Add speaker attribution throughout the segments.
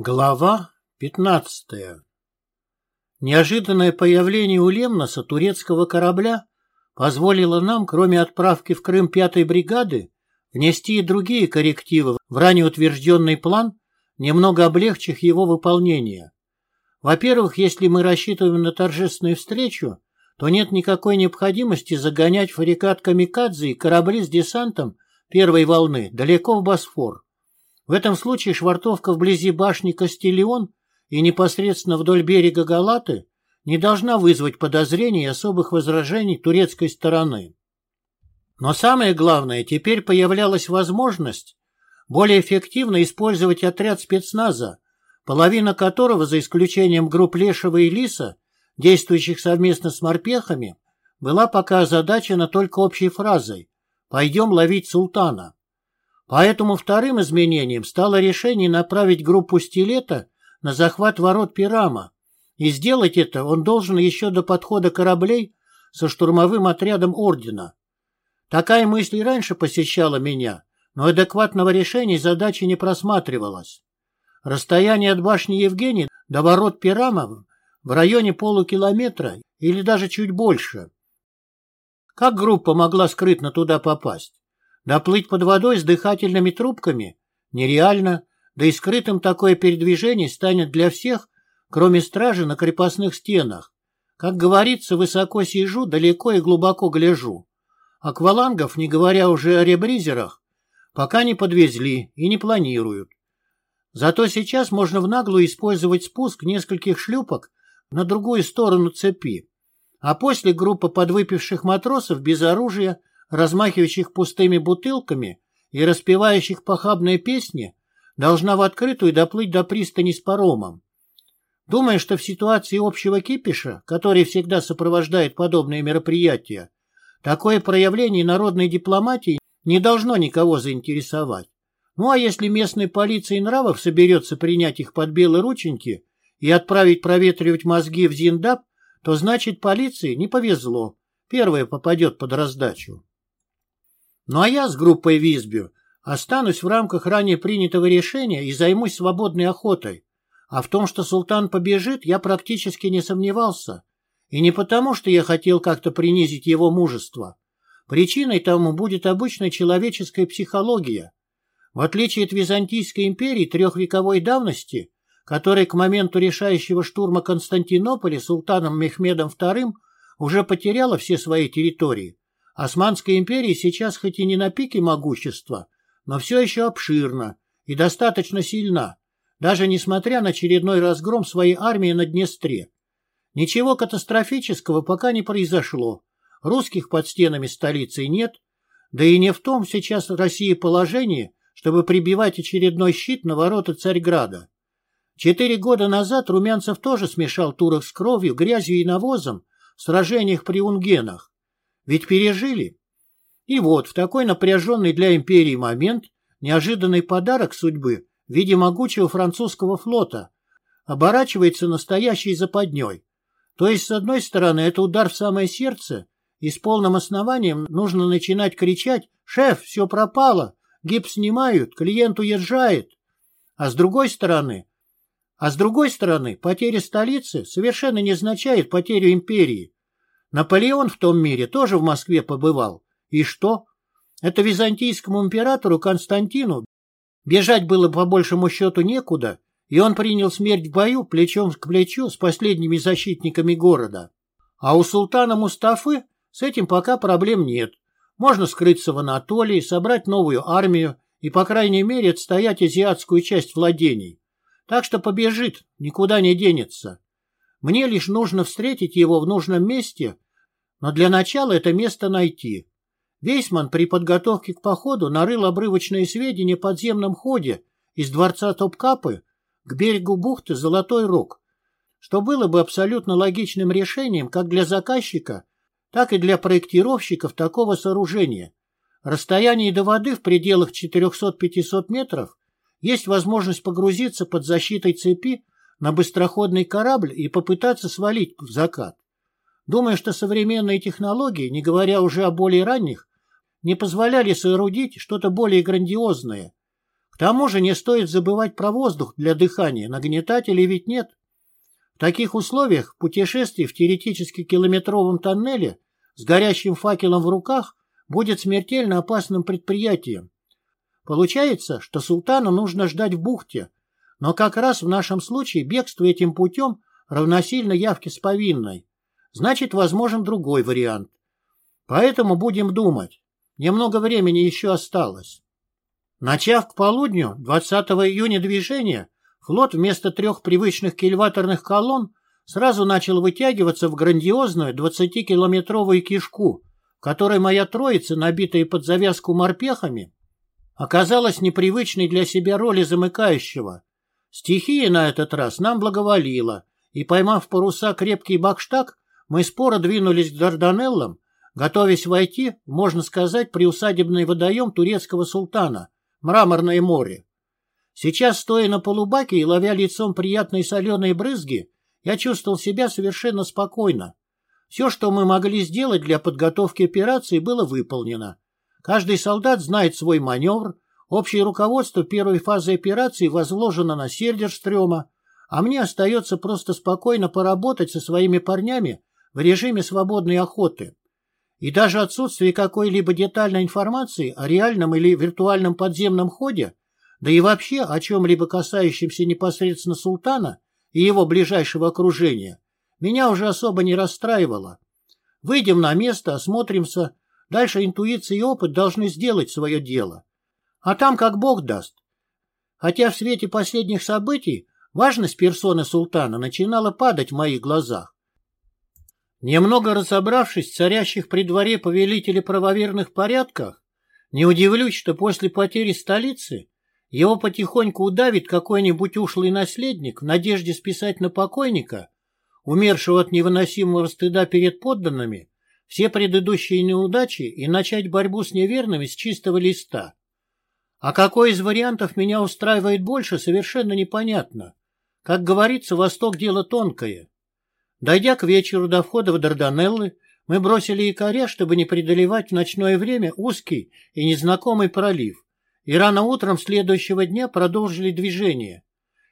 Speaker 1: Глава 15. Неожиданное появление у Лемноса турецкого корабля позволило нам, кроме отправки в Крым пятой бригады, внести и другие коррективы в ранее утвержденный план, немного облегчив его выполнение. Во-первых, если мы рассчитываем на торжественную встречу, то нет никакой необходимости загонять фарикат Камикадзе и корабли с десантом первой волны далеко в Босфор. В этом случае швартовка вблизи башни Кастильон и непосредственно вдоль берега Галаты не должна вызвать подозрений и особых возражений турецкой стороны. Но самое главное, теперь появлялась возможность более эффективно использовать отряд спецназа, половина которого, за исключением групп Лешего и Лиса, действующих совместно с морпехами, была пока озадачена только общей фразой «Пойдем ловить султана». Поэтому вторым изменением стало решение направить группу «Стилета» на захват ворот Пирама, и сделать это он должен еще до подхода кораблей со штурмовым отрядом Ордена. Такая мысль и раньше посещала меня, но адекватного решения задачи не просматривалось. Расстояние от башни Евгений до ворот Пирама в районе полукилометра или даже чуть больше. Как группа могла скрытно туда попасть? Доплыть под водой с дыхательными трубками? Нереально, да и скрытым такое передвижение станет для всех, кроме стражи на крепостных стенах. Как говорится, высоко сижу, далеко и глубоко гляжу. Аквалангов, не говоря уже о ребризерах, пока не подвезли и не планируют. Зато сейчас можно в наглую использовать спуск нескольких шлюпок на другую сторону цепи, а после группа подвыпивших матросов без оружия размахивающих пустыми бутылками и распевающих похабные песни, должна в открытую доплыть до пристани с паромом. Думая, что в ситуации общего кипиша, который всегда сопровождает подобные мероприятия, такое проявление народной дипломатии не должно никого заинтересовать. Ну а если местной полиции нравов соберется принять их под белые рученьки и отправить проветривать мозги в Зиндаб, то значит полиции не повезло, первая попадет под раздачу. Ну а я с группой Визбю останусь в рамках ранее принятого решения и займусь свободной охотой. А в том, что султан побежит, я практически не сомневался. И не потому, что я хотел как-то принизить его мужество. Причиной тому будет обычная человеческая психология. В отличие от Византийской империи трехвековой давности, которая к моменту решающего штурма Константинополя султаном Мехмедом II уже потеряла все свои территории, Османская империя сейчас хоть и не на пике могущества, но все еще обширна и достаточно сильна, даже несмотря на очередной разгром своей армии на Днестре. Ничего катастрофического пока не произошло. Русских под стенами столицы нет, да и не в том сейчас России положении, чтобы прибивать очередной щит на ворота Царьграда. Четыре года назад Румянцев тоже смешал турок с кровью, грязью и навозом в сражениях при Унгенах. Ведь пережили. И вот, в такой напряженный для империи момент, неожиданный подарок судьбы в виде могучего французского флота оборачивается настоящей западней. То есть, с одной стороны, это удар в самое сердце, и с полным основанием нужно начинать кричать «Шеф, все пропало! Гипс снимают, клиент уезжает!» А с другой стороны, а с другой стороны, потеря столицы совершенно не означает потерю империи. Наполеон в том мире тоже в Москве побывал. И что? Это византийскому императору Константину бежать было по большему счету некуда, и он принял смерть в бою плечом к плечу с последними защитниками города. А у султана Мустафы с этим пока проблем нет. Можно скрыться в Анатолии, собрать новую армию и, по крайней мере, отстоять азиатскую часть владений. Так что побежит, никуда не денется. Мне лишь нужно встретить его в нужном месте, но для начала это место найти. Вейсман при подготовке к походу нарыл обрывочные сведения о подземном ходе из дворца Топкапы к берегу бухты Золотой Рог, что было бы абсолютно логичным решением как для заказчика, так и для проектировщиков такого сооружения. Расстояние до воды в пределах 400-500 метров есть возможность погрузиться под защитой цепи на быстроходный корабль и попытаться свалить в закат. Думаю, что современные технологии, не говоря уже о более ранних, не позволяли соорудить что-то более грандиозное. К тому же не стоит забывать про воздух для дыхания, нагнетателей ведь нет. В таких условиях путешествие в теоретически километровом тоннеле с горящим факелом в руках будет смертельно опасным предприятием. Получается, что султану нужно ждать в бухте, но как раз в нашем случае бегство этим путем равносильно явке с повинной. Значит, возможен другой вариант. Поэтому будем думать. Немного времени еще осталось. Начав к полудню 20 июня движения, флот вместо трех привычных кильваторных колонн сразу начал вытягиваться в грандиозную 20-километровую кишку, которой моя троица, набитая под завязку морпехами, оказалась непривычной для себя роли замыкающего. Стихия на этот раз нам благоволила, и, поймав паруса крепкий бакштаг, мы споро двинулись к Дарданеллам, готовясь войти, можно сказать, приусадебный водоем турецкого султана, Мраморное море. Сейчас, стоя на полубаке и ловя лицом приятные соленые брызги, я чувствовал себя совершенно спокойно. Все, что мы могли сделать для подготовки операции, было выполнено. Каждый солдат знает свой маневр, общее руководство первой фазы операции возложено на Сельдерстрёма, а мне остается просто спокойно поработать со своими парнями в режиме свободной охоты. И даже отсутствие какой-либо детальной информации о реальном или виртуальном подземном ходе, да и вообще о чем-либо касающемся непосредственно султана и его ближайшего окружения, меня уже особо не расстраивало. Выйдем на место, осмотримся, дальше интуиция и опыт должны сделать свое дело. А там как бог даст. Хотя в свете последних событий важность персоны султана начинала падать в моих глазах. Немного разобравшись в царящих при дворе повелителя правоверных порядках, не удивлюсь, что после потери столицы его потихоньку удавит какой-нибудь ушлый наследник в надежде списать на покойника, умершего от невыносимого стыда перед подданными, все предыдущие неудачи и начать борьбу с неверными с чистого листа. А какой из вариантов меня устраивает больше, совершенно непонятно. Как говорится, Восток – дело тонкое. Дойдя к вечеру до входа в Дарданеллы, мы бросили якоря, чтобы не преодолевать в ночное время узкий и незнакомый пролив, и рано утром следующего дня продолжили движение.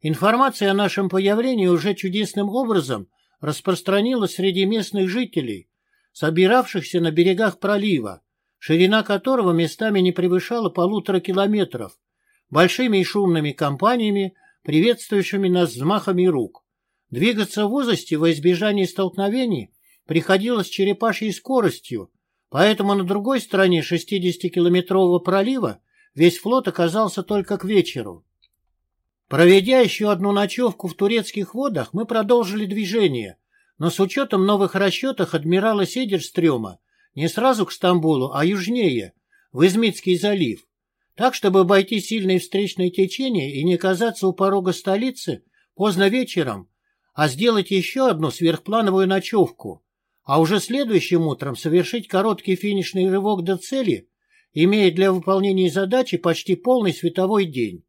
Speaker 1: Информация о нашем появлении уже чудесным образом распространилась среди местных жителей, собиравшихся на берегах пролива, ширина которого местами не превышала полутора километров, большими и шумными компаниями, приветствующими нас взмахами рук. Двигаться в узости во избежание столкновений приходилось черепашьей скоростью, поэтому на другой стороне 60-километрового пролива весь флот оказался только к вечеру. Проведя еще одну ночевку в турецких водах, мы продолжили движение, но с учетом новых расчетов адмирала Седерстрёма не сразу к Стамбулу, а южнее, в Измитский залив. Так, чтобы обойти сильные встречные течения и не оказаться у порога столицы, поздно вечером а сделать еще одну сверхплановую ночевку, а уже следующим утром совершить короткий финишный рывок до цели, имея для выполнения задачи почти полный световой день.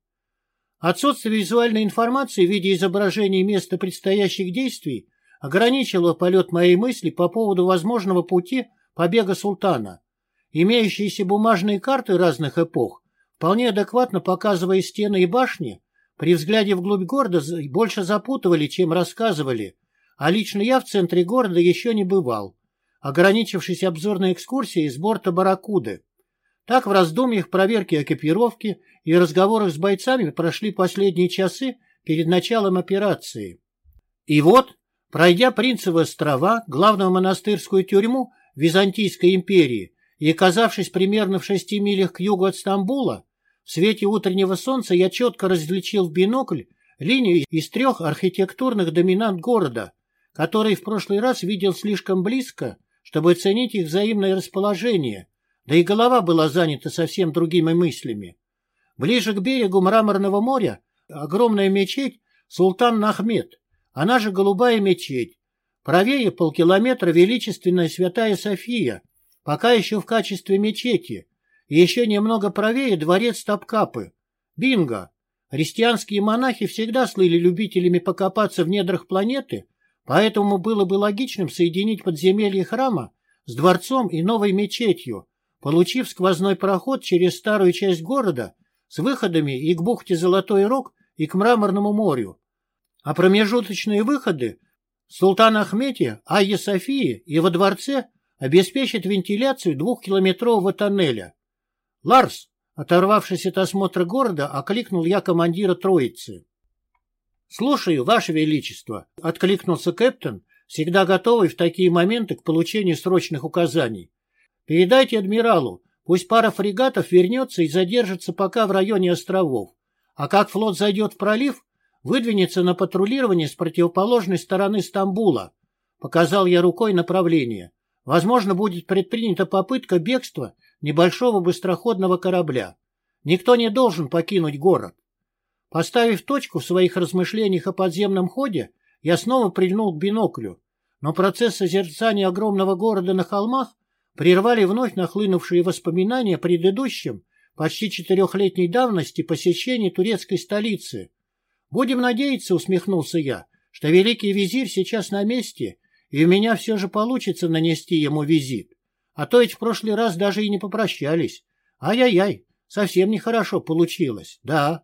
Speaker 1: Отсутствие визуальной информации в виде изображений места предстоящих действий ограничило полет моей мысли по поводу возможного пути побега султана. Имеющиеся бумажные карты разных эпох, вполне адекватно показывая стены и башни, при взгляде вглубь города больше запутывали, чем рассказывали, а лично я в центре города еще не бывал, ограничившись обзорной экскурсией с борта «Барракуды». Так в раздумьях, проверке экипировки и разговорах с бойцами прошли последние часы перед началом операции. И вот, пройдя Принцевы острова, главную монастырскую тюрьму Византийской империи и оказавшись примерно в шести милях к югу от Стамбула, в свете утреннего солнца я четко различил в бинокль линию из трех архитектурных доминант города, которые в прошлый раз видел слишком близко, чтобы оценить их взаимное расположение, да и голова была занята совсем другими мыслями. Ближе к берегу Мраморного моря огромная мечеть Султан Нахмед, она же Голубая мечеть. Правее полкилометра величественная Святая София, пока еще в качестве мечети, еще немного правее дворец Топкапы. Бинго! Христианские монахи всегда слыли любителями покопаться в недрах планеты, поэтому было бы логичным соединить подземелье храма с дворцом и новой мечетью, получив сквозной проход через старую часть города с выходами и к бухте Золотой Рог, и к Мраморному морю. А промежуточные выходы в Султан-Ахмете, Айе Софии и во дворце обеспечат вентиляцию двухкилометрового тоннеля. «Ларс!» Оторвавшись от осмотра города, окликнул я командира троицы. «Слушаю, Ваше Величество», — откликнулся Кэптон, всегда готовый в такие моменты к получению срочных указаний. «Передайте адмиралу, пусть пара фрегатов вернется и задержится пока в районе островов, а как флот зайдет в пролив, выдвинется на патрулирование с противоположной стороны Стамбула», — показал я рукой направление. «Возможно, будет предпринята попытка бегства небольшого быстроходного корабля. Никто не должен покинуть город. Поставив точку в своих размышлениях о подземном ходе, я снова прильнул к биноклю, но процесс созерцания огромного города на холмах прервали вновь нахлынувшие воспоминания о предыдущем, почти четырехлетней давности посещении турецкой столицы. «Будем надеяться», — усмехнулся я, — «что великий визирь сейчас на месте, и у меня все же получится нанести ему визит». А то ведь в прошлый раз даже и не попрощались. Ай-яй-яй, совсем нехорошо получилось, да.